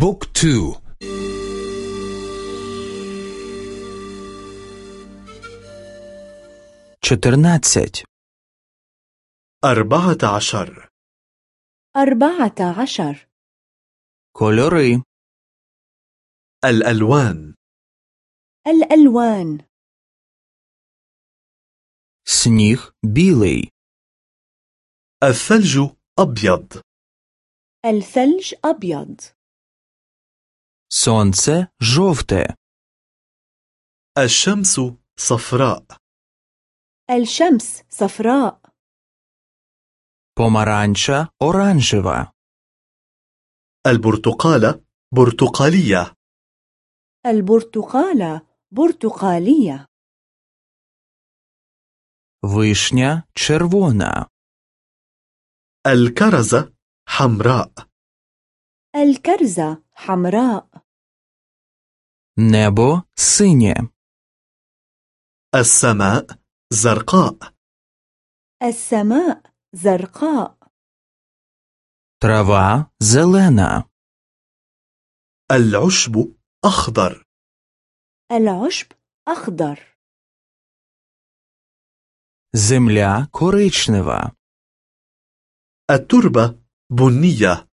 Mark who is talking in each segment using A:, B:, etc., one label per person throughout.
A: book two.
B: чотирнадцять
C: أربعة عشر.
D: أربعة عشر.
B: кольори
C: الألوان.
D: الألوان.
B: сніг білий
C: الثلج أبيض.
D: الثلج أبيض.
B: сонце жовте
C: الشمس صفراء
D: الشمس صفراء
B: помаранча оранжева
C: البرتقالة برتقالية
D: البرتقالة برتقالية
B: вишня червона
C: الكرزة حمراء
D: الكرزة حمراء
B: небо синє
C: السماء زرقاء
D: السماء زرقاء
B: трава зелена
C: العشب أخضر
D: العشب أخضر
B: земля коричнева
C: التربة بنية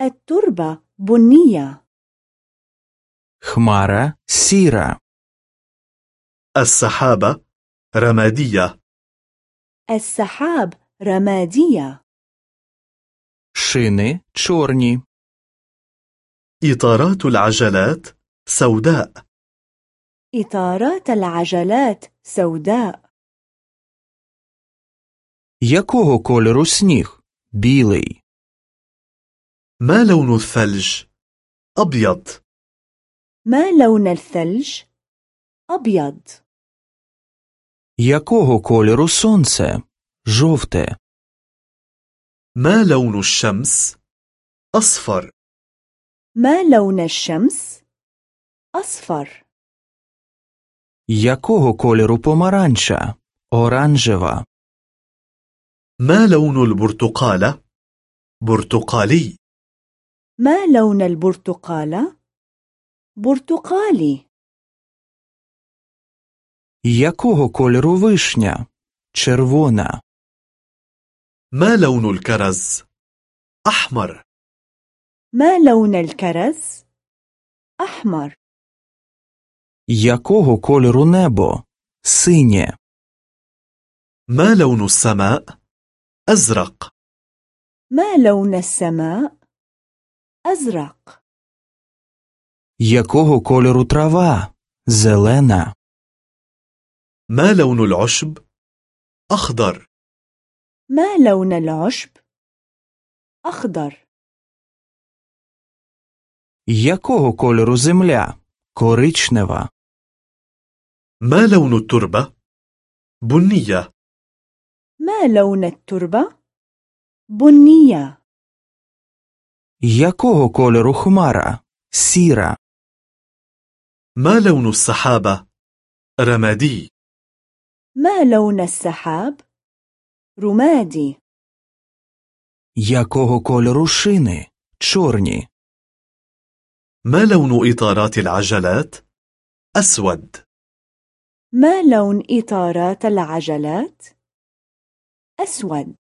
D: التربة بنية
B: хмара сіра
C: السحابة رمادية
D: السحاب رمادية
B: шини чорні
C: إطارات العجلات سوداء
D: إطارات العجلات سوداء
B: якого кольору сніг білий
C: ما لون الثلج؟ أبيض
D: ما لون الثلج؟ أبيض
B: якого кольору сонце жовте
C: ما لون الشمس؟ أصفر
D: ما لون الشمس؟ أصفر
B: якого кольору помаранча оранжева
C: ما لون البرتقالة؟ برتقالي
D: ما لون البرتقالة؟ برتقالي
B: якого кольору вишня червона
C: ما لون الكرز؟ أحمر
D: ما لون الكرز؟ أحمر
B: якого кольору небо синє
C: ما لون السماء؟ أزرق
D: ما لون السماء؟ أزرق
B: якого кольору трава зелена
C: ما لون العشب؟ أخضر
D: ما لون العشب؟ أخضر
B: якого кольору земля коричнева
C: ما لون التربة؟ بنية
D: ما لون التربة؟ بنية
B: якого кольору хмара сіра
C: ما لون السحابة؟ رمادي
D: ما لون السحاب؟ رمادي
B: якого кольору шини чорні
C: ما لون إطارات العجلات؟ أسود
D: ما لون إطارات العجلات؟ أسود